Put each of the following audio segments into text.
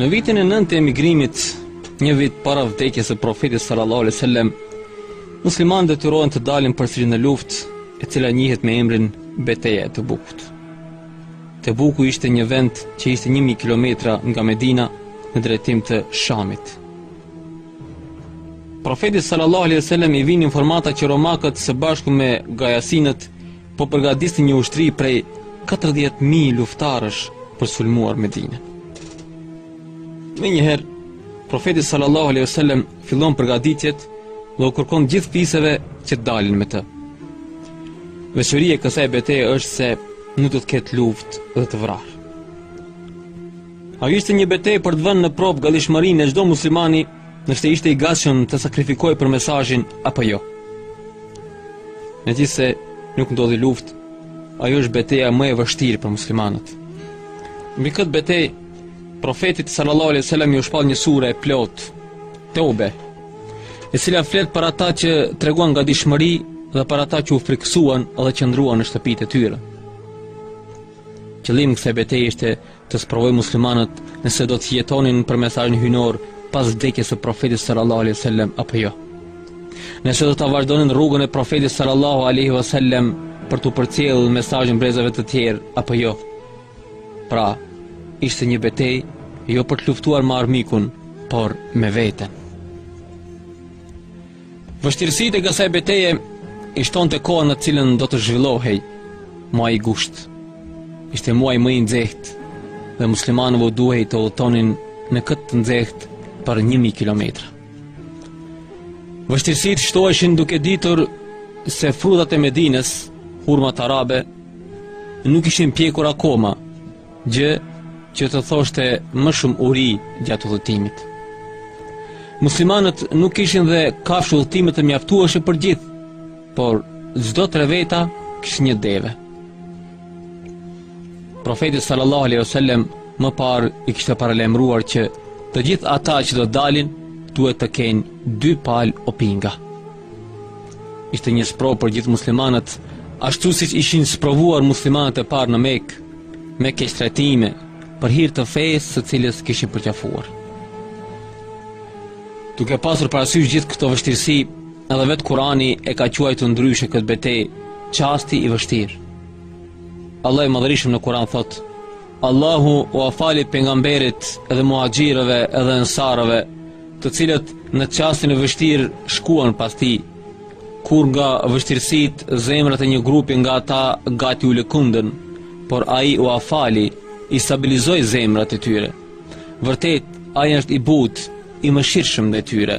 Në vitin e nëntë të emigrimit, një vit para vdekjes së profetit sallallahu alaihi wasallam, muslimanët detyrohen të dalin përsëri në luftë, e cila njihet me emrin Beteja e Tebukut. Tebuku ishte një vend që ishte 1000 kilometra nga Medina në drejtim të Shamit. Profetit sallallahu alaihi wasallam i vijnë informata që romakët së bashku me gasasinët po përgatisnin një ushtri prej 40000 luftarësh për sulmuar Medinën. Menjëherë Profeti sallallahu alaihi wasallam fillon përgatitjet dhe u kërkon gjithë fiseve që të dalin me të. Veçoria e kësaj beteje është se nuk do të ketë luftë dhe të vrarë. Ajo ishte një betejë për të vënë në provë gatishmërinë e çdo muslimani, nëse ishte i gatshëm të sakrifikojë për mesazhin apo jo. Megjithëse nuk ndodhi luftë, ajo është beteja më e vështirë për muslimanët. Mbi këtë betejë, profetit sallallahu alaihi wasallam iu shpall një sure e plotë, Teube, e cila flet për ata që treguan gatishmëri dhe për ata që u frikësuan dhe qëndruan në shtëpitë e tyre. Qëllimi i kësaj beteje ishte Të sprovojë muslimanët nëse do të jetonin për mesazhin hyjnor pas vdekjes së profetit sallallahu alaihi wasallam apo jo. Nëse do ta vazhdonin rrugën e profetit sallallahu alaihi wasallam për t'u përcjellë mesazhin brezave të tjerë apo jo. Pra, ishte një betejë jo për të luftuar me armikun, por me veten. Vështirësitë e kësaj beteje i shtonte koha në të cilën do të zhvillohej muaji gusht. Ishte muaji më i nxehtë dhe muslimanëve u duhej të udhëtonin në këtë të nxehtë për 1000 kilometra. Vështirësitë shtoheshin duke ditur se frutat e Medinës, hurmat arabe, nuk ishin pjekur akoma gjë që të thoshte më shumë uri gjatë udhëtimit. Muslimanët nuk kishin dhe kafshë udhëtimi të mjaftueshme për gjithë, por çdo tre veta kishte një deve. Profeti sallallahu alejhi wasallam më parë i kishte paralajmëruar që të gjithë ata që do të dalin duhet të kenë dy palë opinga. Ishte një sprovë për gjithë muslimanët, ashtu siç ishin sprovuar muslimanët e parë në Mekë me keqtrajtime për hir të fesë të cilën kishin përqafuar. Duke pasur parasysh gjithë këto vështirësi, edhe vetë Kurani e ka quajtur ndryshe këtë betejë, çasti i vështirë. Allahu i madhërishëm në Kur'an thotë: Allahu ua fali pejgamberit dhe muhaxhirëve edhe ensarëve, të cilët në çastin e vështirë shkuan pas tij. Kur nga vështirësitë zemrat e një grupi nga ata gati u lëkundën, por ai ua fali, i stabilizoi zemrat e tyre. Vërtet, ai është i butë, i mëshirshëm ndaj tyre.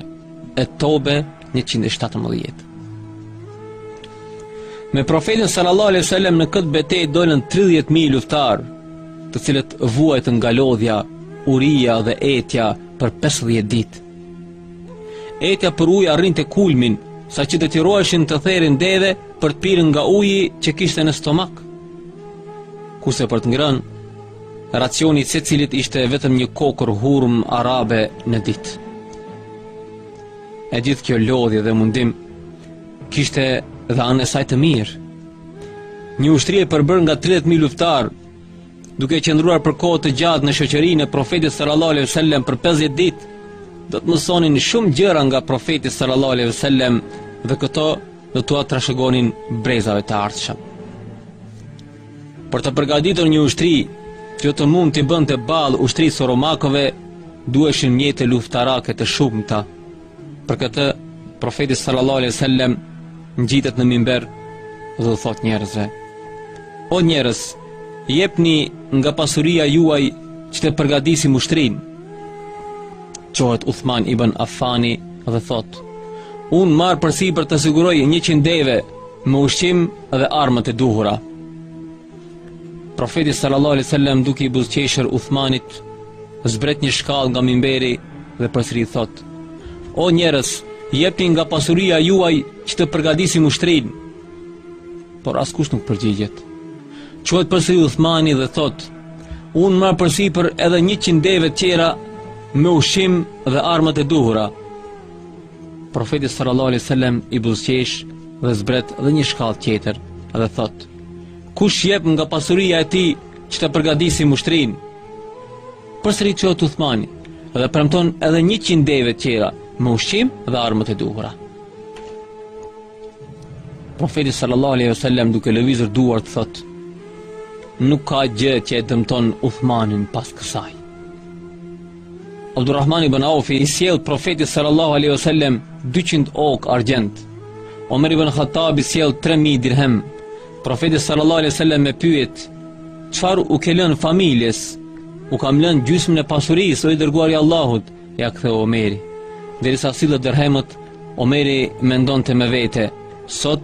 E tobe 117 Me profetin sallallahu alaihi wasallam në këtë betejë dolën 30.000 luftarë, të cilët vuajtën nga lodhja, uria dhe etja për 50 ditë. Etja për ujë arrinte kulmin, saqë detyroheshin të therrin deve për të pirë nga uji që kishte në stomak. Kurse për të ngrënë, racioni i secilit ishte vetëm një kokërr hurmë arabe në ditë. E gjithë kjo lodhje dhe mundim kishte dhe anën e saj të mirë. Një ushtri e përbërë nga 30.000 luftarë, duke qëndruar për kohë të gjatë në shoqërinë e profetit sallallahu alejhi wasallam për 50 ditë, do të mësonin shumë gjëra nga profeti sallallahu alejhi wasallam dhe këto do t'ua trashëgonin brezave të ardhshëm. Për të përgatitur një ushtri që të mund t'i bënte ballë ushtrisë së romakëve, duheshin mjete luftarake të shumta. Për këtë profeti sallallahu alejhi ve sellem ngjitet në mimber dhe u thotë njerëzve: O njerëz, jepni nga pasuria juaj që të përgatisim ushtrinë. Çohet Uthman ibn Affani dhe thotë: Unë marr përsipër të siguroj 100 deve me ushqim dhe armët e duhura. Profeti sallallahu alaihi wasallam duke i buzëqeshur Uthmanit, zbret një shkallë nga mimberi dhe përsëri thotë: O njerëz, jepni nga pasuria juaj që të përgatisim ushtrinë. Por askush nuk përgjigjet. Çohet përsëri Uthmani dhe thotë: Unë marr përsipër edhe 100 deve të tjera me ushqim dhe armët e duhura. Profeti sallallahu alaihi wasallam i buzëqesh dhe zbret dhe një shkallë tjetër dhe thotë: Kush jep nga pasuria e tij që të përgatisim ushtrinë? Përsëri çohet Uthmani dhe premton edhe 100 deve të tjera me ushqim dhe armët e duhura. Profeti sallallahu alaihi wasallam duke lëvizur duart thotë: Nuk ka gjë që e dëmton Uthmanin pas kësaj. Abdurrahman ibn Auf i sjell profetit sallallahu alaihi wasallam 200 okë argjend. Omer ibn Khattab i sjell 3000 dirhem. Profeti sallallahu alaihi wasallam e pyet: "Çfarë u ke lënë familjes?" "U kam lënë gjysmën e pasurisë, o i dërguari i Allahut," ia ktheu Omeri. Derisa sillte dirhemët, Omeri mendonte me vete: "Sot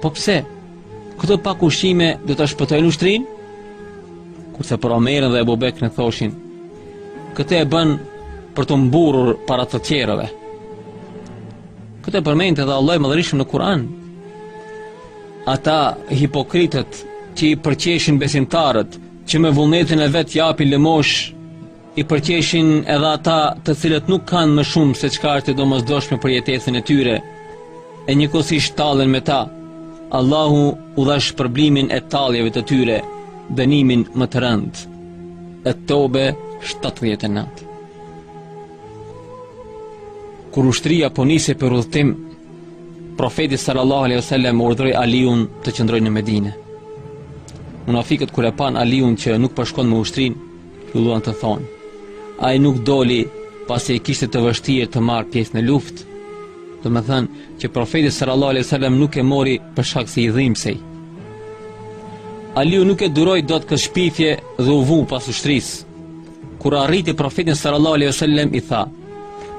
Po pse? Këto pak ushqime do ta shpëtojnë ushtrinë? Kurse për Omerin dhe Ebu Bekrin thoshin, këtë e bën për t'u mburrur para të tjerëve. Këtë e përmend edhe Allahu i madhërishëm në Kur'an. Ata hipokritët që i përqeshin besimtarët, që me vullnetin e vet japin lëmoshë I përqeshin edhe ata të cilët nuk kanë më shumë se çka është e domosdoshme për jetesën e tyre. E njëkohësisht tallen me ta. Allahu u dha shpërblimin e talljeve të tyre, dënimin më të rëndë. Et-Tobe 79. Kur ushtria po nisej për udhëtim, profeti sallallahu alejhi ue sellem urdhëroi Aliun të qëndrojë në Medine. Munafikët kur e panë Aliun që nuk po shkon me ushtrinë, Filluan të thonë, ai nuk doli pasi e kishte të vështirë të marrë pjesë në luftë, domethënë që profeti sallallahu alejhi ue sellem nuk e mori për shkak se i dhimbsej. Aliu nuk e duroi dot këtë shpifje dhe u vu pas ushtrisë. Kur arriti profetin sallallahu alejhi ue sellem i tha,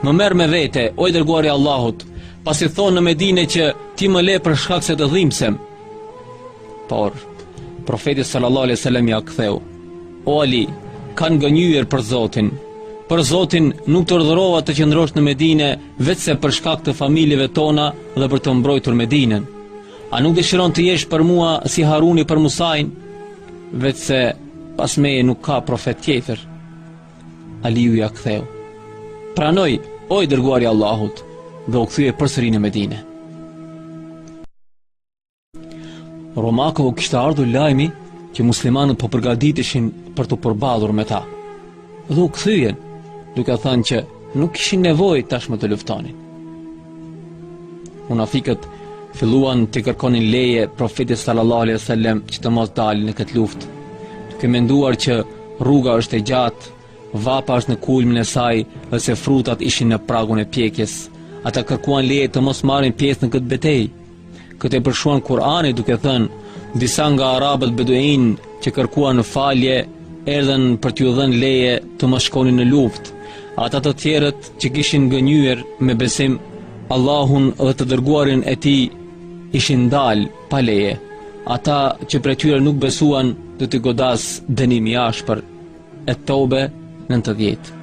më merr me vete, o i dërguari i Allahut, pasi thonë në Medine që ti më le për shkak se të dhimbsem. Por profeti sallallahu alejhi ue sellem ia ktheu, O Ali, kanë gënjyer për Zotin. Për Zotin nuk të urdhërova të qëndrosh në Medine veçse për shkak të familjeve tona dhe për të mbrojtur Medinën. A nuk dëshiron të jesh për mua si Haruni për Musain? Veçse pas meje nuk ka profet tjetër. Aliu ia ktheu. Pranoj, o i dërguari i Allahut, dhe u kthye përsëri në Medine. Romakëve u kishte ardhur lajmi që muslimanët po përgatiteshin për t'u përballur me ta. Dhe u kthyen, duke thënë që nuk kishin nevojë tashmë të luftonin. Munafikët filluan t'i kërkonin leje profetit sallallahu alejhi ue sellem që të mos dalin në këtë luftë, duke menduar që rruga është e gjatë, vapa është në kulmin e saj dhe se frutat ishin në pragun e pjekjes. Ata kërkuan leje të mos marrin pjesë në këtë betejë, Këtë e përshkruan Kurani duke thënë, disa nga arabët beduinë që kërkuan ndjesë-PLACEHOLDER leje të më shkoni në luft. Ata të tjerët që kishin gënyër me besim, Allahun dhe të dërguarin e ti, ishin dalë pa leje. Ata që për tyre nuk besuan, dhe t'i godas dënimi ashpër. E tobe në të djetë.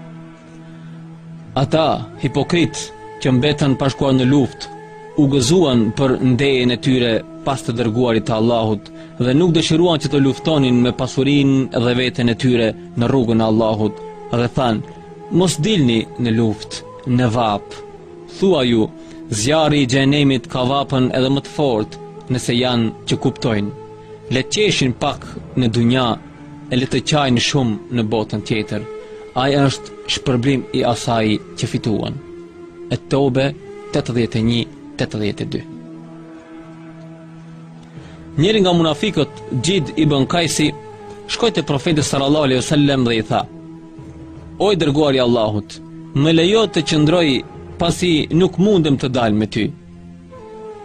Ata, hipokritë, që mbetën pa shkuar në luftë, u gëzuan për ndejën e tyre pas të dërguarit të Allahut dhe nuk dëshiruan që të luftonin me pasurinë dhe veten e tyre në rrugën e Allahut dhe thanë, mos dilni në luftë, në vapë. Thuaju, zjarri i xhehenemit ka vapën edhe më të fortë nëse janë që kuptojnë. Le të qeshin pak në dunja e le të qajnë shumë në botën tjetër, ai është shpërblim i asaj që fituan. Et Teube 81-82 Njëri nga munafikët, Xhed ibn Kajsi, shkoi te profeti sallallahu alejhi ue selem dhe i tha, O i dërguar i Allahut, më lejo të qëndroj pasi nuk mundem të dal me ty.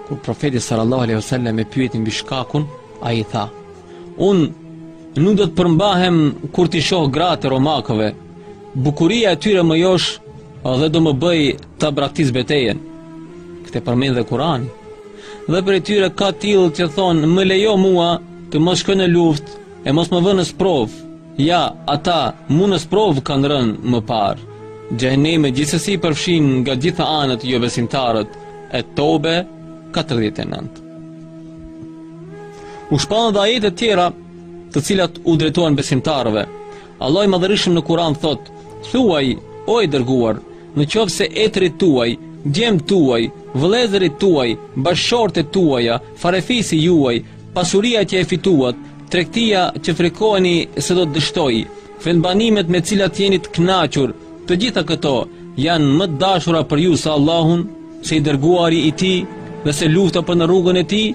Kur profeti sallallahu alejhi ue selem e pyeti mbi shkakun, Ai tha, unë nuk do të përmbahem kur t'i shoh gratë e romakëve, bukuria e tyre më josh dhe do më bëjë ta braktis betejen. Këtë e përmend dhe kurani. Dhe prej tyre ka të tillë që thonë, më lejo mua të mos shkoj në luftë e mos më vër në sprovë. Ja, ata mu në sprovë kanë rënë më parë. Xhehenemi gjithsesi i përfshin nga të gjitha anët jobesimtarët Et Teube 49. U shpallën dhe ajete të tjera, të cilat u drejtuan besimtarëve. Allahu i madhërishëm në Kur'an thotë: "Thuaj, o i dërguar, në qoftë se etërit tuaj, djemtë tuaj, vëllezërit tuaj, bashkëshortet tuaja, farefisi juaj, pasuria që e fituat, tregtia që frikoheni se do të dështojë, vendbanimet me të cilat jeni të kënaqur, Të gjitha këto janë më të dashura për ju se Allahu, se i dërguari i tij dhe se lufta për në rrugën e tij,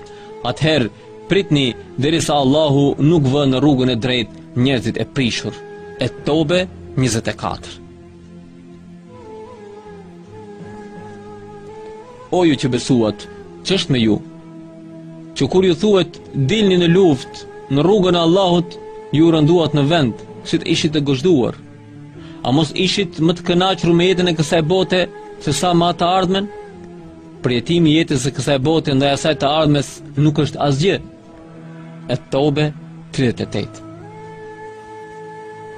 atëherë pritni derisa Allahu nuk vë në rrugën e drejtë njerëzit e prishur. Et Teube 24 O ju që besuat, ç'është me ju? Që kur ju thuhet dilni në luftë në rrugën e Allahut, ju u rënduat në vend, si të ishit të gozhduar. A mos ishit më të kënaqur me jetën e kësaj bote sesa me atë të ardhmen? Përjetimi i jetës së kësaj bote ndaj asaj së ardhmes nuk është asgjë. Et Teube 38.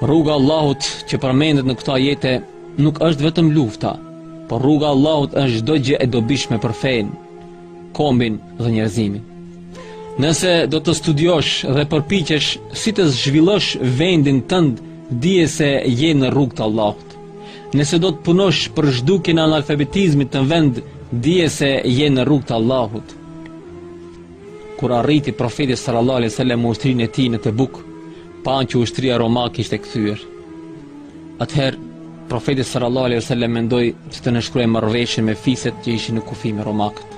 Rruga e Allahut që përmendet në këto ajete nuk është vetëm lufta, por rruga e Allahut është çdo gjë e dobishme për fenë, kombin dhe njerëzimin. Nëse do të studiosh dhe përpiqesh si të zhvillosh vendin tënd Dije se je në rrugë të Allahut. Nëse do të punosh për zhdukjen e analfabetizmit në vend, dije se je në rrugë të Allahut. Kur arriti profeti sallallahu alejhi dhe sellem me ushtrinë e tij në Tebuk, pa që ushtria romake ishte kthyer. Atëherë profeti sallallahu alejhi dhe sellem mendoi se të nënshkruajë marrëveshje me fiset që ishin në kufi me romakët.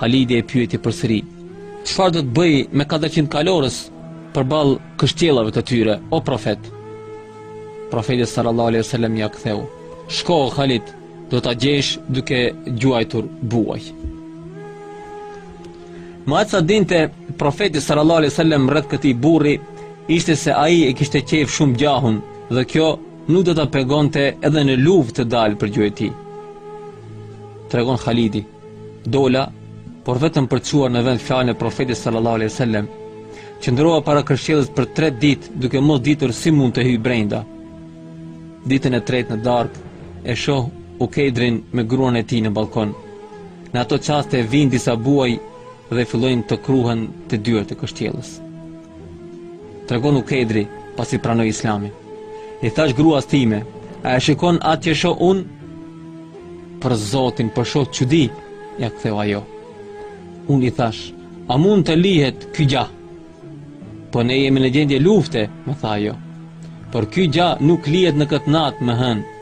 Halidi e pyeti përsëri, çfarë do të bëj me 400 kalorës përballë kështjellave të tyre, o profet? Profeti sallallahu alaihi sallam ia ktheu, shko o Halid, do ta gjesh duke gjuajtur buaj. Me aq sa dinte profeti sallallahu alaihi sallam rreth këtij burri, ishte se ai e kishte qejf shumë gjahun dhe kjo nuk do ta pengonte edhe në luftë të dalë për gjueti. Tregon Halidi. Dola, por vetëm për të çuar në vend fjalën e Profetit sallallahu alejhi dhe sellem. Qëndrova para kështjellës për 3 ditë duke mos ditur si mund të hyj brenda. Ditën e tretë në darkë e shoh Ukeidrin me gruan e tij në balkon. Në ato çaste vijnë disa buaj dhe fillojnë të kruhen te dyert e kështjellës. Tregon Ukeidri pasi pranoi Islamin. I thashë gruas time, a e shikon atë që shoh unë? Për zotin, po shoh çudi, ia ktheu ajo. Unë i thashë, a mund të lihet ky gjah? Po ne jemi në gjendje lufte, më tha ajo. Por ky gjah nuk lihet në këtë natë me hënë.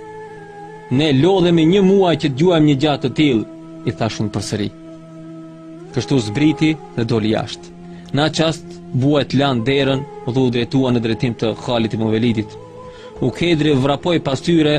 Ne lodhemi një muaj që të gjuajmë një gjah të tillë, i thashë unë përsëri. Kështu zbriti dhe doli jashtë. Në atë çast buajt lanë derën dhe u drejtuan në drejtim të Khalit ibn Velidit. Ukedri vrapoi pas tyre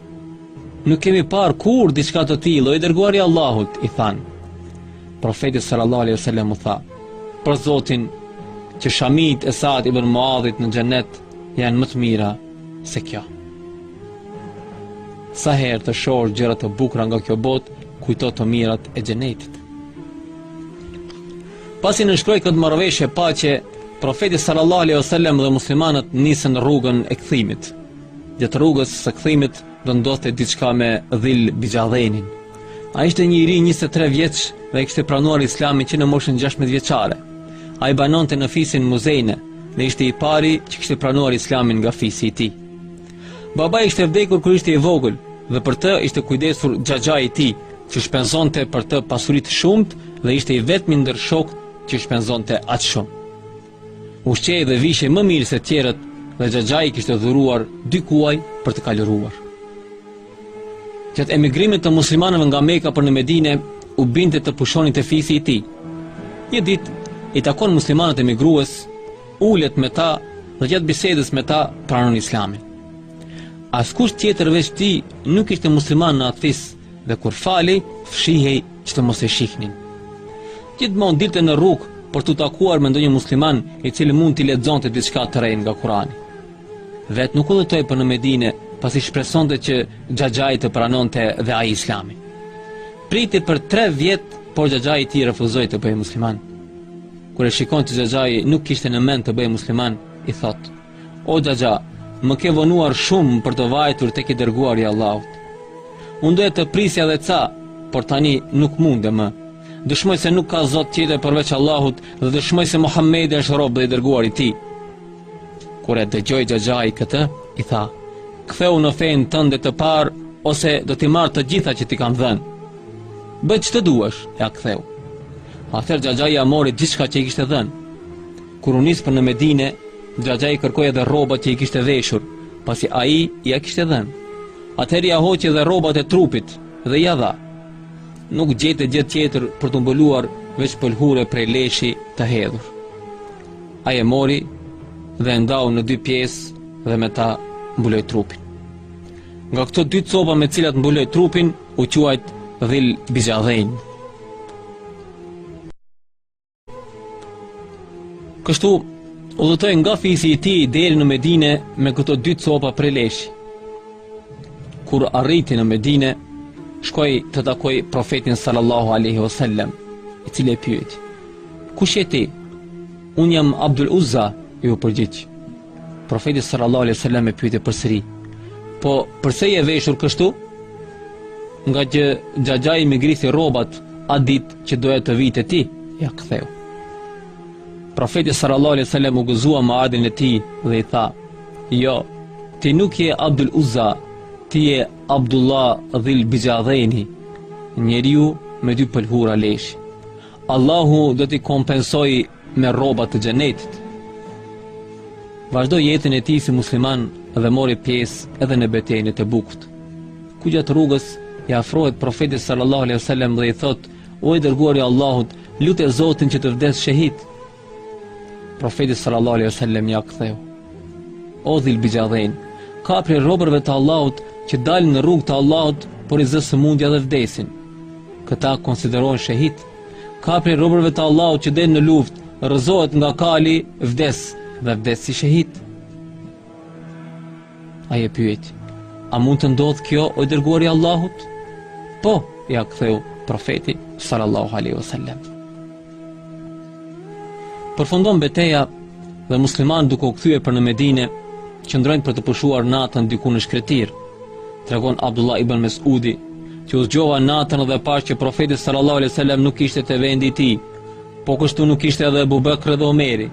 Nuk kemi parë kurrë diçka të tillë, o i dërguari i Allahut, i thanë. Profeti sallallahu alaihi wasallam u tha: "Për Zotin, që shamitë e Sa'd ibn Muadhit në xhenet janë më të mira se kjo." Sa herë të shohësh gjëra të bukura nga kjo botë, kujto të mirat e xhenetit. Pasi nënshkroi këtë marrëveshje paqe profeti sallallahu alaihi wasallam dhe muslimanët nisën rrugën e kthimit. Gjatë rrugës së kthimit do ndodhte diçka me Dhil Bixhadhenin. Ai ishte një i ri 23 vjeç dhe e kishte pranuar Islamin që në moshën 16 vjeçare. Ai banonte në fisin Muzejne dhe ishte i pari që kishte pranuar Islamin nga fisi i tij. Babai i kishte vdekur kur ishte i vogël dhe për të ishte kujdesur xhaxhai i tij, që shpenzonte për të pasuri të shumta dhe ishte i vetmi ndër shokët që shpenzonte aq shumë. Ushqehej dhe vishej më mirë se tjerët dhe xhaxhai i kishte dhuruar dy kuaj për të kaluruar. Gjatë emigrimit të muslimanëve nga Meka për në Medine, u binte të pushonin te fisi i tij. Një ditë, i takon muslimanët emigrues, ulet me ta dhe gjatë bisedës me ta pranon islamin. Askush tjetër veç tij nuk ishte musliman në atë fis dhe kur falej, fshihej që të mos e shihnin. Gjithmonë dilte në rrugë për t'u takuar me ndonjë musliman i cili mund t'i lexonte diçka të re nga Kurani. Vetë nuk udhëtoi për në Medine, pasi shpresonte që xhaxhai të pranonte dhe ai Islamin. Priti për 3 vjet, por xhaxhai i tij refuzoi të bëhej musliman. Kur e shikon që xhaxhai nuk kishte në mend të bëhej musliman, i thotë: O xhaxha, më ke vonuar shumë për të vajtur tek i dërguari i Allahut. Unë doja të prisja dhe ca, por tani nuk mundem më. Dëshmoj se nuk ka zot tjetër përveç Allahut dhe dëshmoj se Muhamedi është rob dhe i dërguar i Tij. Kur e dëgjoi xhaxhai këtë, i tha: "Kthehu në fenë tënde të parë ose do t'i marr të gjitha që t'i kam dhënë. Bëj ç'të duash", ia ktheu. Atëherë xhaxhai ia mori gjithçka që i kishte dhënë. Kur u nis për në Medine, xhaxhai i kërkoi edhe rrobat që i kishte veshur, pasi ai ia kishte dhënë. Atëherë ia hoqi edhe rrobat e trupit dhe ia dha. Nuk gjeti gjë tjetër për t'u mbuluar veç pëlhure prej leshi të hedhur. Ai e mori dhe e ndau në dy pjesë dhe me ta mbuloi trupin. Nga këto dy copa me të cilat mbuloi trupin, u quajt dhil bixhadejn. Kështu, udhëtoi nga fisi i tij deri në Medine me këto dy copa prej leshi. Kur arriti në Medine, shkoi të takojë profetin sallallahu aleyhi vësallem, i cili e pyet. Kush je ti? Unë jam Abdul Uzza, iu përgjigj. Profeti sallallahu aleyhi vësallem e pyeti përsëri. Po, përse je veshur kështu? Ngaqë xhaxhai më grisi rrobat, atë ditë, që doja të vija te ti, ia ktheu. Profeti sallallahu alaihi wasallam u gëzua me ardhjen e tij dhe i tha: "Jo, ti nuk je Abdul Uzza, ti je Abdullah dhil Bixhadejn, njeriu me dy pëlhura leshi. Allahu do t'i kompensojë me rroba të xhenetit. Vazhdoi jetën e tij si musliman dhe mori pjesë edhe në betejën e Tebukut. Ku gjatë rrugës i afrohet profetit sallallahu alejhi ve sellem dhe i thotë: "O i dërguar i Allahut, lute Zotin që të vdes shehid." Profeti sallallahu alejhi ve sellem ia ktheu: "O dhil bixhadejn, ka prej robërve të Allahut që dalin në rrugë të Allahut, por i zë sëmundja dhe vdesin. Këta konsiderohen shehid." Ka prej robërve të Allahut që del në luftë, rrëzohet nga kali, vdes dhe vdes si shehid. Ai e pyet: A mund të ndodhë kjo o i dërguari i Allahut? Po, ia ktheu profeti sallallahu alaihi wasallam. Përfundon beteja dhe muslimanët duke u kthyer për në Medinë, Qëndrojnë për të pushuar natën diku në shkretëtirë. Tregon Abdullah ibn Mesudi, që u zgjova natën dhe pashë që profeti sallallahu alaihi wasallam nuk ishte te vendi i tij. Po kështu nuk ishte edhe Ebu Bekri dhe Omeri.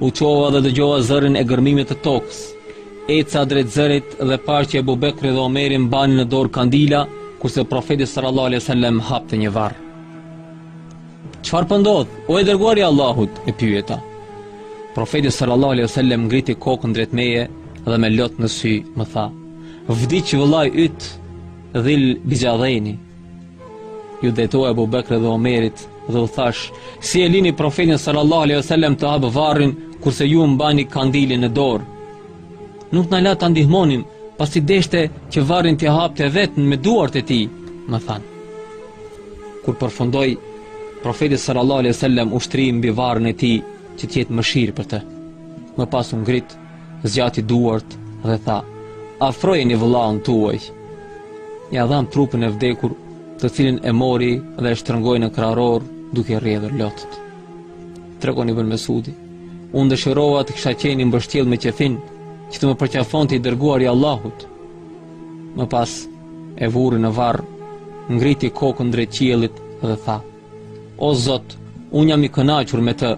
U çova dhe dëgjova zërin e gërmimit të tokës. Eca drejt zërit dhe pashë që Ebu Bekri dhe Omeri mbanin në dorë kandila, kurse profeti sallallahu alaihi wasallam hapte një varr. Çfarë po ndodh? O i dërguari i Allahut, e pyeta. Profeti sallallahu alejhi ue sellem ngriti kokën drejt meje dhe me lot në sy më tha: "Vdiq vëllai yt, Dhil Bixhadejni." Iu drejtova Ebu Bekrit dhe Omerit dhe u thashë: "Si e lini profetin sallallahu alejhi ue sellem të hapë varrin kurse ju mbani kandilin në dorë?" Nuk na la ta ndihmonim, pasi deshte që varrin t'ia hapte vetë me duart e tij, më thanë. Kur përfundoi profeti sallallahu alejhi ue sellem u shtri mbi varrin e tij që të jetë mëshirë për të. Më pas u ngrit, zgjati duart dhe tha: "Afrojeni vëllain tuaj." Ia dhanë trupin e vdekur, të cilin e mori dhe e shtrëngoi në kraharor duke i rrjedhur lotët. Tregon Ibn Mesudi: Unë dëshirova të kisha qenë i mbështjellë me qefin, që të më përqafonte i dërguari i Allahut. Më pas e vuri në varr, ngriti kokën drejt qiellit dhe tha: O Zot, unë jam i kënaqur me të,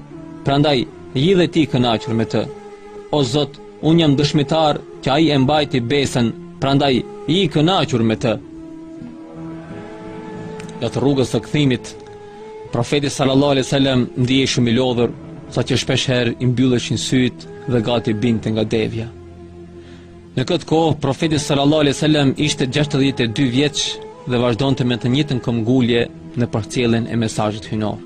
prandaj ji dhe ti i kënaqur me të. O Zot, unë jam dëshmitar që ai e mbajti besën, prandaj ji i kënaqur me të. Gjatë rrugës së kthimit, profeti sallallahu alejhi ue sellem ndihej shumë i lodhur, saqë shpesh herë i mbylleshin sytë dhe gati binte nga devja. Në këtë kohë, profeti sallallahu alaihi wasallam ishte 62 vjeç dhe vazhdonte me të njëjtën këmbëngulje në përcjelljen e mesazhit hyjnor.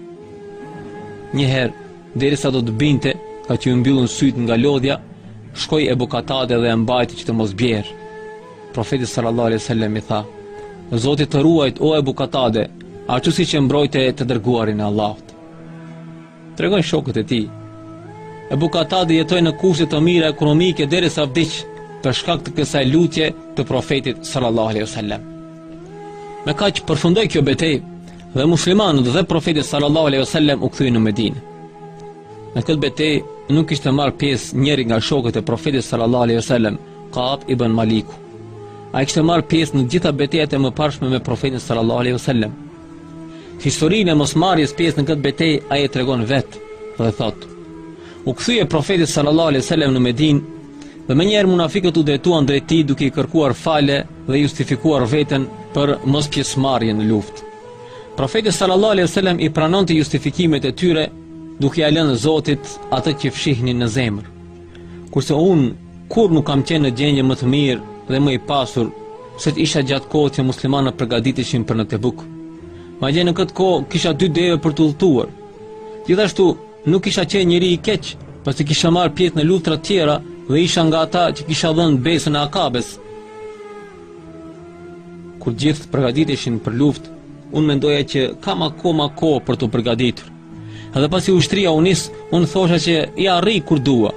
Një herë, derisa do të binte, ngaqë iu mbyllën sytë nga lodhja, shkoi Ebu Katade dhe e mbajti që të mos bjerë. Profeti sallallahu alaihi wasallam i tha: "Zoti të ruajtë o Ebu Katade, ashtu siç e mbrojte të dërguarin e Allahut." Tregojnë shokët e tij. Ebu Katade jetoi në kushte të mira ekonomike derisa vdiq për shkak të kësaj lutjeje të profetit sallallahu alaihi wasallam. Me kaq përfundoi kjo betejë dhe muslimanët dhe profeti sallallahu alaihi wasallam u kthyen në Medinë. Në këtë betejë nuk kishte marrë pjesë njëri nga shokët e profetit sallallahu alaihi wasallam, Kab ibn Maliku. Ai kishte marrë pjesë në gjitha betejat e mëparshme me profetin sallallahu alaihi wasallam. Historinë e mosmarrjes pjesë në këtë betejë ai e tregon vetë dhe thotë: U kthye profeti sallallahu alejhi ue sellem në Medinë dhe menjëherë munafikët u drejtuan drejt tij duke i kërkuar falje dhe justifikuar veten për mospjesëmarrje në luftë. Profeti sallallahu alejhi ue sellem i pranonte justifikimet e tyre duke ia lënë Zotit atë që fshihnin në zemër Kurse unë kurrë nuk kam qenë në gjendje më të mirë dhe më i pasur seç isha gjatë kohës që muslimanët përgatiteshin për në Tebuk. Madje në këtë kohë kisha dy deve për të udhëtuar. Gjithashtu nuk kisha qenë njeri i keq, pasi kisha marrë pjesë në luftërat e tjera dhe isha nga ata që kisha dhënë besën e Akabes. Kur gjithë përgatiteshin për luftë, unë mendoja që kam akoma kohë për t'u përgatitur. Edhe pasi ushtria u nis, unë thosha që i arrij kur dua.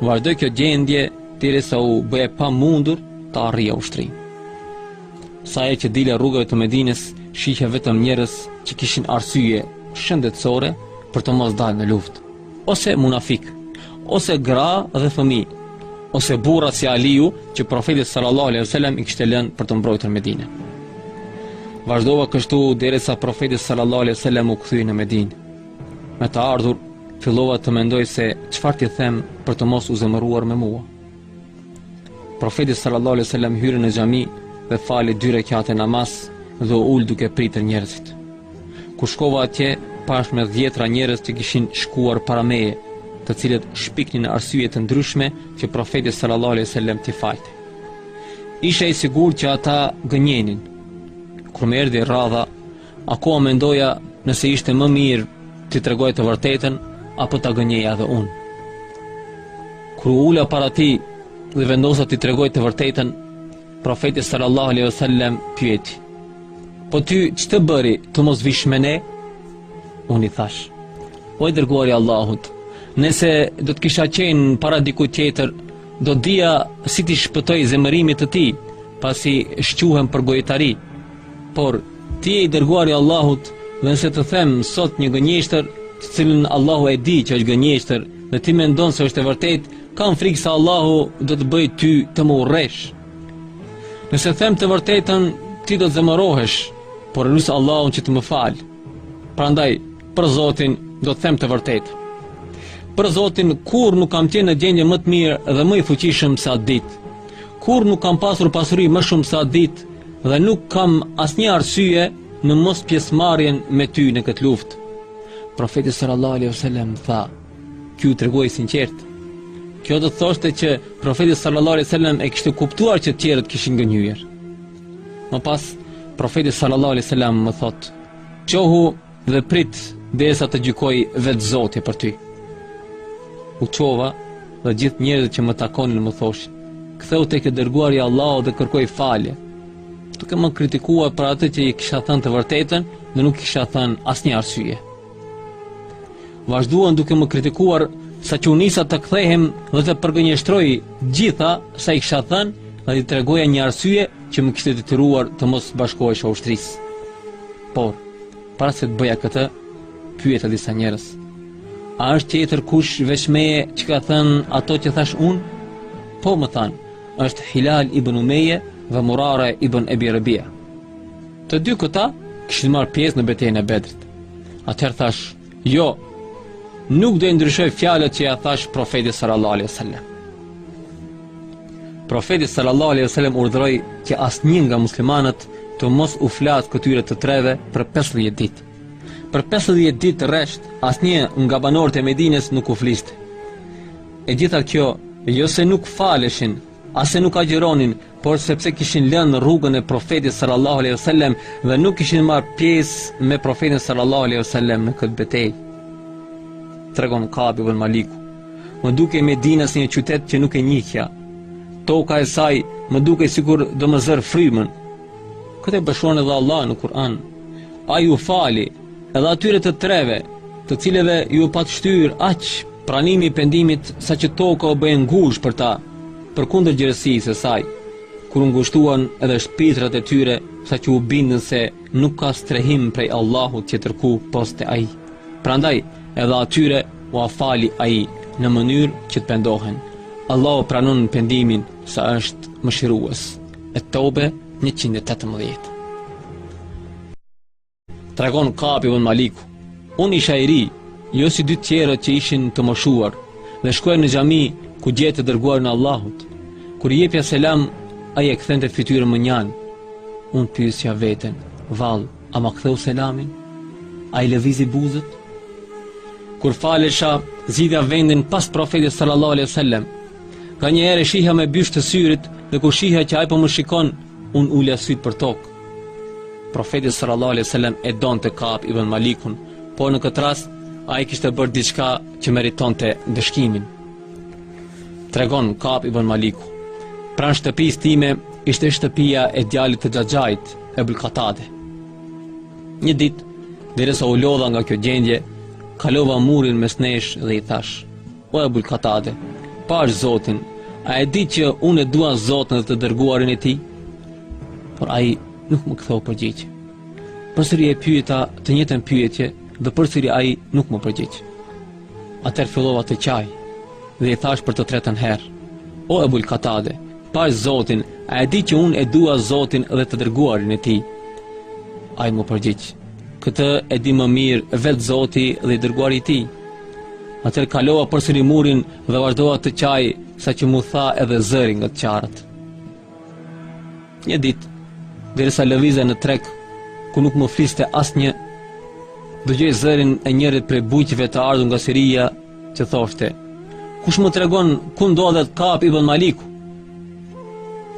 Vazhdoi kjo gjendje, derisa u bë e pamundur ta arrija ushtrinë. Sa herë që dilja rrugëve të Medinës, shihja vetëm njerëz që kishin arsye shëndetësore për të mos dalë në luftë. Ose munafikë, ose gra dhe fëmijë, ose burra si Aliu që profeti sallallahu alejhi ue sellem i kishte lënë për të mbrojtur Medinën. Vazhdova kështu derisa profeti sallallahu alejhi ue sellem u kthye në Medinë. Me të ardhur fillova të mendoj se çfarë t'i them për të mos u zemëruar me mua. Profeti sallallahu alaihi wasallam hyri në xhami dhe fali dy rekate namaz dhe u ul duke pritur njerëzit. Kur shkova atje, pashë me dhjetra njerëz që kishin shkuar para meje, të cilët shpiknin arsye të ndryshme që profeti sallallahu alaihi wasallam t'i falte. Isha i sigurt që ata gënjenin. Kur më erdhi radha, Akoma mendoja nëse ishte më mirë t'i tregoj të vërtetën apo ta gënjeja dhe unë. Kur u ula para tij dhe vendosa t'i tregoj të vërtetën, profeti sallallahu alaihi wasallam pyeti: "Po ty ç'të bëri të mos vish me ne?" Unë i thashë: "O i dërguari i Allahut, nëse do të kisha qenë para dikujt tjetër, do dija si t'i shpëtoj zemërimit të tij, pasi shquhem për gojëtari." Por, ti je i dërguar i Allahut, dhe nëse të them sot një gënjeshtër, të cilën Allahu e di që është gënjeshtër, dhe ti mendon se është e vërtetë, kam frikë se Allahu do të bëjë ty të më urresh. Nëse them të vërtetën, ti do të zemërohesh, por e lus Allahun që të më falë. Prandaj, për Zotin, do të them të vërtetën. Për Zotin, kurrë nuk kam qenë në gjendje më të mirë dhe më i fuqishëm se atë ditë. Kurrë nuk kam pasur pasuri më shumë se atë ditë, Dhe nuk kam asnjë arsye në mos pjesëmarrjen me ty në këtë luftë. Profeti sallallahu alaihi wasallam tha, "Ky u tregua i sinqertë." Kjo do të thoshte që profeti sallallahu alaihi wasallam e kishte kuptuar që të tjerët kishin gënjyer. Më pas profeti sallallahu alaihi wasallam më thotë, "Çohu Dhe prit derisa të gjykojë vetë Zoti për ty. U çova dhe gjithë njerëzit që më takonin më thoshin: "Kthehu tek i dërguari i Allahut dhe kërkoji falje." Duke më kritikuar për atë që i kisha thënë të vërtetën, dhe nuk i kisha thënë asnjë arsye. Vazhduan duke më kritikuar saqë u nisa të kthehem dhe të përgënjeshtroj gjitha sa i kisha thënë dhe t'i tregoja një arsye që më kishte detyruar të mos bashkohesha ushtrisë. Por, para se të bëja këtë, pyeta disa njerëz. A është tjetër kush veç meje që ka thënë ato që thashë unë? Po më thanë, është Hilal ibn Umeje dhe Murare ibn er-Rebia. Të dy këta kishin marrë pjesë në betejën e Bedrit. Atëherë thashë, Jo, nuk do i ndryshoj fjalët që ia thashë profetit sallallahu alaihi wasallam. Profeti sallallahu alaihi wasallam urdhëroi që asnjë nga muslimanët të mos u flasë këtyre të treve për 50 ditë. Për 50 ditë rresht asnjë nga banorët e Medinës nuk u fliste. E gjitha kjo jo se nuk faleshin Apo se nuk agjëronin, por sepse kishin lënë rrugën e Profetit sallallahu alejhi wasallam dhe nuk kishin marrë pjesë me Profetin sallallahu alejhi wasallam në këtë betejë. Tregon Kabi ibn Maliku. Më dukej Medina si një qytet që nuk e njihja. Toka e saj më dukej sikur do më zërë frymën. Këtë e përshkruan edhe Allahu në Kur'an. Ai u fali edhe atyre të treve, të cilëve iu pat shtyrë aq pranimi i pendimit saqë toka u bë e ngushtë për ta, përkundër gjerësisë së saj, kur u ngushtuan edhe shpirtrat e tyre saqë u bindën se nuk ka strehim prej Allahut tjetërku pos te Ai. Prandaj edhe atyre ua fali Ai në mënyrë që të pendohen. Allahu pranon pendimin se është Mëshirues. At-Tawbe 118 Tregon Kabi ibn Maliku Unë isha i ri, jo si dy të tjerët që ishin të moshuar Dhe shkoja në xhami ku gjeja të dërguarin e Allahut Kur i jepja selam, ai e kthente fytyrën mënjanë Unë pyesja veten, vallë A ma ktheu selamin? A i lëvizi buzët? Kur falesha, zgjidhja vendin pas profetit sallallahu alaihi wasallam. Nganjëherë e shihja me bisht të syrit dhe kur shihja që ai po më shikon, unë ulja sytë për tokë. Profeti sallallahu alaihi wasallam e donte Ka'b ibn Malikun, por në këtë rast ai kishte bërë diçka që meritonte ndëshkimin. Tregon Ka'b ibn Maliku. Pranë shtëpisë time ishte shtëpia e djalit të xhaxhait, Ebul Katades. Një ditë, derisa u lodha nga kjo gjendje, kalova murin mes nesh dhe i thashë, o Ebul Katade, pash zotin, a e di që unë e dua zotin dhe të dërguarin e tij? Por ai nuk më ktheu përgjigje. Përsëri e pyeta të njëtën pyetje dhe përsëri ai nuk m'u përgjigj. Atëherë fillova të qaj dhe i thashë për të tretën herë, O Ebul Katade, pash Zotin, a e di që unë e dua Zotin dhe të dërguarin e tij? Ai m'u përgjigj, këtë e di më mirë vetë Zoti dhe i dërguari i tij. Atëherë kalova përsëri murin dhe vazhdova të qaj saqë m'u tha edhe zëri nga të qarët. Një ditë, derisa lëvizja në treg, ku nuk më fliste asnjë, dëgjoj zërin e njërit prej bujqve të ardhur nga Siria që thoshte: "Kush më tregon ku ndodhet Ka'b ibn Maliku?"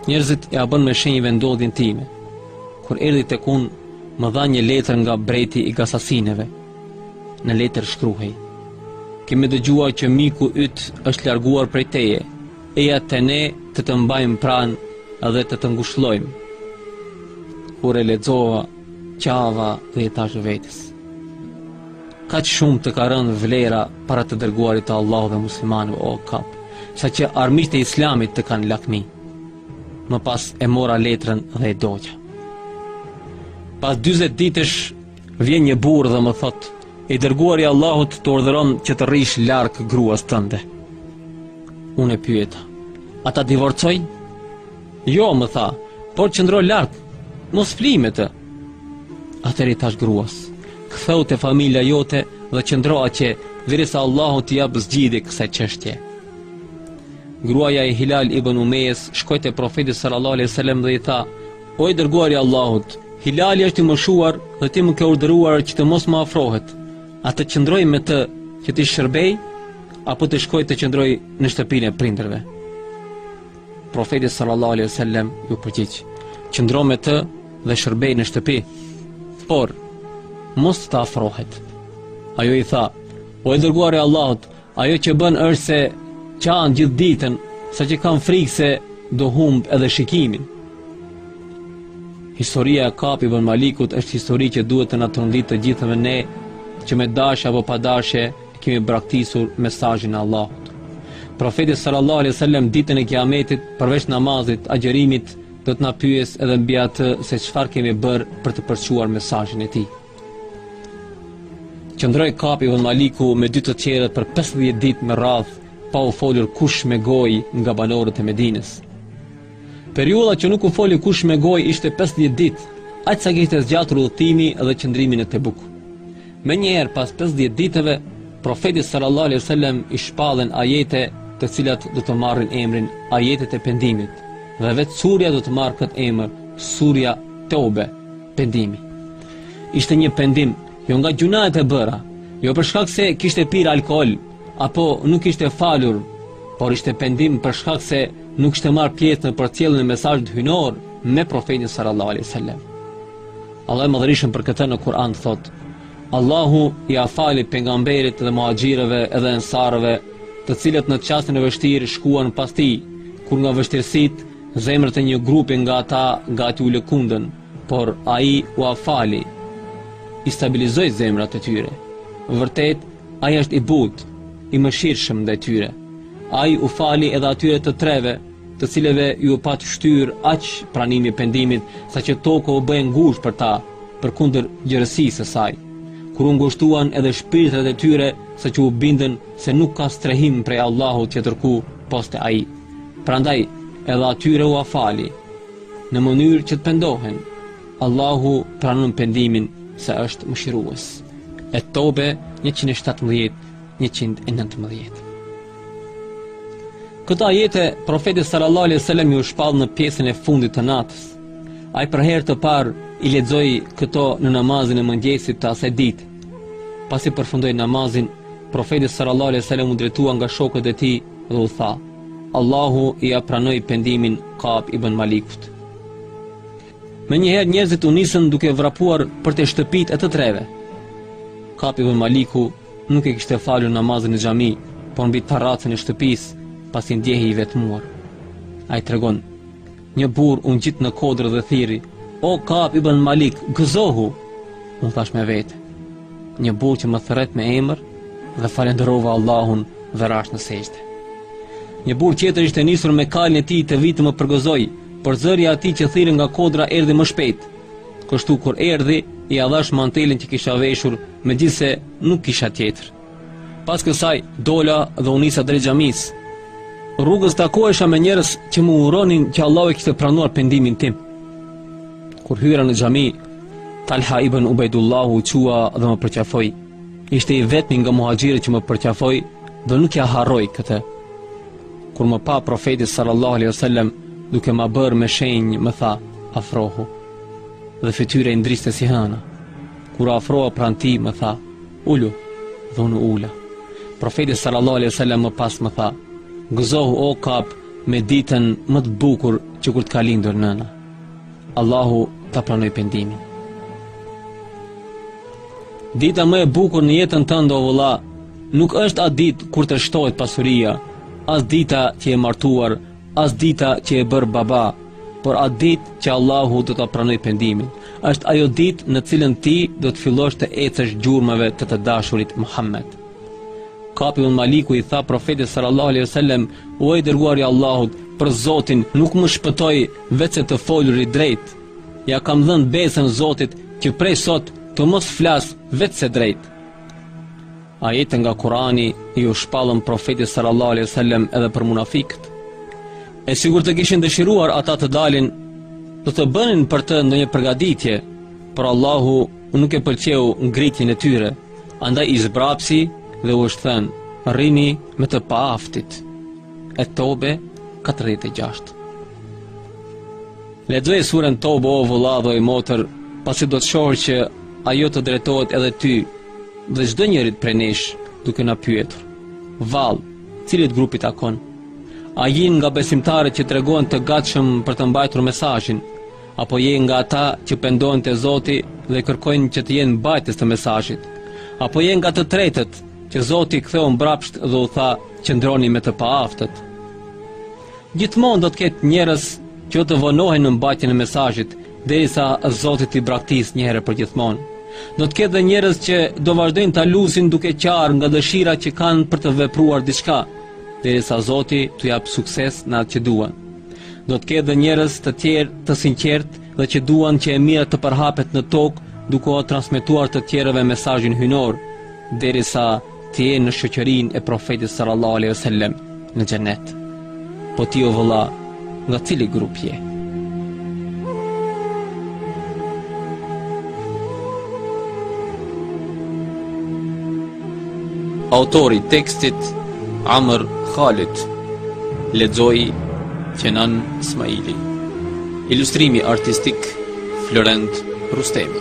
Njerëzit ia bënë me shenjë vendndodhjen time. Kur erdhi tek unë, më dha një letër nga mbreti i gasasineve. Në letër shkruhej: "Kemi dëgjuar që miku yt është larguar prej teje." Eja te ne të të mbajmë pranë dhe të të ngushëllojmë. Kur e lexova, qava dhe i thashë vetes. Kaq shumë të ka rënë vlera para të dërguarit të Allahut dhe muslimanëve o Ka'b, saqë armiqtë e Islamit të kanë lakmi. Më pas e mora letrën dhe e dogja. Pas 40 ditësh Vjen një burrë dhe më thotë, i dërguari i Allahut të urdhëron që të rrish larg gruas tënde. Unë e pyeta, a ta divorcoj? Jo, më tha, por qëndro larg, mos fli me të. Atëherë i thashë gruas, kthehu te familja jote dhe qëndro atje, derisa Allahu t'i japë zgjidhje kësaj çështje. Gruaja e Hilal ibn Umejes shkoi te profeti sallallahu alejhi ue sellem dhe i tha: O i dërguari i Allahut, Hilali është i moshuar dhe ti e ke urdhëruar që të mos më afrohet. A të qëndroj me të që t'i shërbej apo të shkoj të qëndroj në shtëpinë e prindërve? Profeti sallallahu alaihi wasallam iu përgjigj: Qëndro me të dhe shërbeji në shtëpi, por mos të afrohet. Ajo i tha: O i dërguari i Allahut, Ajo që bën është se qan gjithë ditën, saqë kanë frikë se do humbë edhe shikimin. Historia e Kab ibn Malikut është histori që duhet të na tronditë të gjithëve ne që me dashje apo pa dashje e kemi braktisur mesazhin e Allahut. Profeti sallallahu alejhi ue sellem ditën e Kiametit, përveç namazit, agjërimit, do të na pyesë edhe mbi atë se çfarë kemi bërë për të përçuar mesazhin e tij. Qëndroi Kab ibn Maliku me dy të tjerët për 50 ditë me radhë, pa u folur kush me gojë nga banorët e Medinës. Periudha që nuk u foli kush me gojë ishte 50 ditë, aq sa kishte zgjatur udhëtimi dhe qëndrimi në Tebuk. Menjëherë pas 50 ditëve, profetit sallallahu alejhi ue sellem i shpallen ajete të cilat do të marrin emrin ajetet e pendimit dhe vetë surja do të marrë këtë emër, surja Tobe. Pendimi. Ishte një pendim, jo nga gjunahet e bëra, jo për shkak se kishte pirë alkool, apo nuk ishte falur, por ishte pendim për shkak se nuk kishte marrë pjesë në përcjelljen e mesazhit hyjnor me profetin sallallahu alaihi wasallam. Allahu i madhërishëm për këtë në Kur'an thotë: Allahu ia fali pejgamberit dhe muhaxhirëve edhe ensarëve, të cilët në çastin e vështirë shkuan pas tij, kur nga vështirësitë Zemrat e një grupi nga ata gati u lëkundën, por ai ua fali. I stabilizoi zemrat e tyre. Vërtet, ai është i butë, i mëshirshëm ndaj tyre. Ai u fali edhe atyre të treve, të cilëve iu pat shtyrë aq pranimi i pendimit, saqë toka u bë e ngushtë për ta, përkundër gjerësisë së saj. Kur u ngushtuan edhe shpirtrat e tyre, saqë u bindën se nuk ka strehim prej Allahu tjetërku, pos te Ai. Prandaj edhe atyre ua fali në mënyrë që të pendohen. Allahu pranon pendimin se është mëshirues. Et-Tobe 117-119 Këto ajete, profetit sallallahu alejhi ue sellem iu shpallën në pjesën e fundit të natës. Ai për herë të parë i lexoi këto në namazin e mëngjesit të asaj dite. Pasi përfundoi namazin, profeti sallallahu alejhi ue sellem u drejtua nga shokët e tij dhe u tha, Allahu ia pranoi pendimin Kab ibn Malikut. Menjëherë njerëzit u nisën duke vrapuar për te shtëpitë e të treve. Kab ibn Maliku nuk e kishte falur namazin në xhami, por mbi tarracën e shtëpisë, pasi ndjehej i vetmuar. Ai tregon, Një burrë u ngjit në kodër dhe thirri, o Kab ibn Malik, gëzohu! Unë thashë me vete, një burrë që më thërret me emër dhe falendërova Allahun dhe rashë në sexhde. Një burrë tjetër ishte nisur me kalin e tij të vijë të më përgëzojë, por zëri i atij që thirri nga kodra erdhi më shpejt. Kështu kur erdhi, ia dhashë mantelin që kisha veshur, megjithëse nuk kisha tjetër. Pas kësaj, dola dhe u nisa drejt xhamisë. Rrugës takohesha me njerëz që më uronin që Allahu e kishte pranuar pendimin tim. Kur hyra në xhami, Talha ibn Ubejdullahu u çua dhe më përqafoi. Ishte i vetmi nga muhaxhirët që më përqafoi dhe nuk ia harroj këtë. Kur më pa profeti sallallahu alaihi wasallam duke më bërë me shenjë më tha afrohu dhe fytyra i ndriste si hëna. Kur u afrova pranë tij më tha Ulu, dhe unë u ula. Profeti sallallahu alaihi wasallam më pas më tha: Gëzohu o Kab me ditën më të bukur që kur të ka lindur nëna. Allahu ta pranoi pendimin. Dita më e bukur në jetën tënde o vëlla, nuk është ajo ditë kur të shtohet pasuria, as dita që je martuar As dita që je bërë baba, por ajo ditë që Allahu do ta pranojë pendimin, është ajo ditë në cilën ti do të fillosh të ecësh gjurmëve të të dashurit Muhammed. Kab ibn Maliku i tha profetit sallallahu alaihi wasallam, "O i dërguari i Allahut, për Zotin nuk më shpëtoi veçse të folurit drejt. Ia kam dhënë besën Zotit që prej sot të mos flas veçse drejt." Ajete nga Kurani iu shpallën Profetit sallallahu alaihi wasallam edhe për munafikët. E sikur të kishin dëshiruar ata të dalin, do të bënin për të ndonjë përgatitje, por Allahu nuk e pëlqeu ngritjen e tyre, andaj i zbrapsi dhe u është thënë, rrini me të paaftët. Et-Teube 46 Lexoje suren Teube o vëlla dhe oj motër, pasi do të shohësh që ajo të drejtohet edhe ty, Dhe çdo njërit prej nesh duke na pyetur, vallë, cilit grup i takon? A je nga besimtarët që tregohen të gatshëm për të mbajtur mesazhin, apo je nga ata që pendohen te Zoti dhe kërkojnë që të jenë mbajtës të mesazhit? Apo je nga të tretët që Zoti i ktheu mbrapsht dhe u tha, qëndroni me të paaftët? Gjithmonë do të ketë njerëz që do të vonohen në mbajtjen e mesazhit, Derisa Zoti t'i braktisë një herë e përgjithmonë, do të ketë dhe njerëz që do vazhdojnë ta lusin duke qarë nga dëshira që kanë për të vepruar diçka, derisa Zoti t'u japë sukses në atë që duan. Do të ketë dhe njerëz të tjerë të sinqertë dhe që duan që e mira të përhapet në tokë duke ua transmetuar të tjerëve mesazhin hyjnor, derisa Të jenë në shoqërinë e Profetit sallallahu alejhi wasallam në xhenet. Po ti o vëlla, nga cili grup je? Autor i tekstit Amr Khalid Lexoi Qenan Ismaili Ilustrimi artistik Florent Rustemi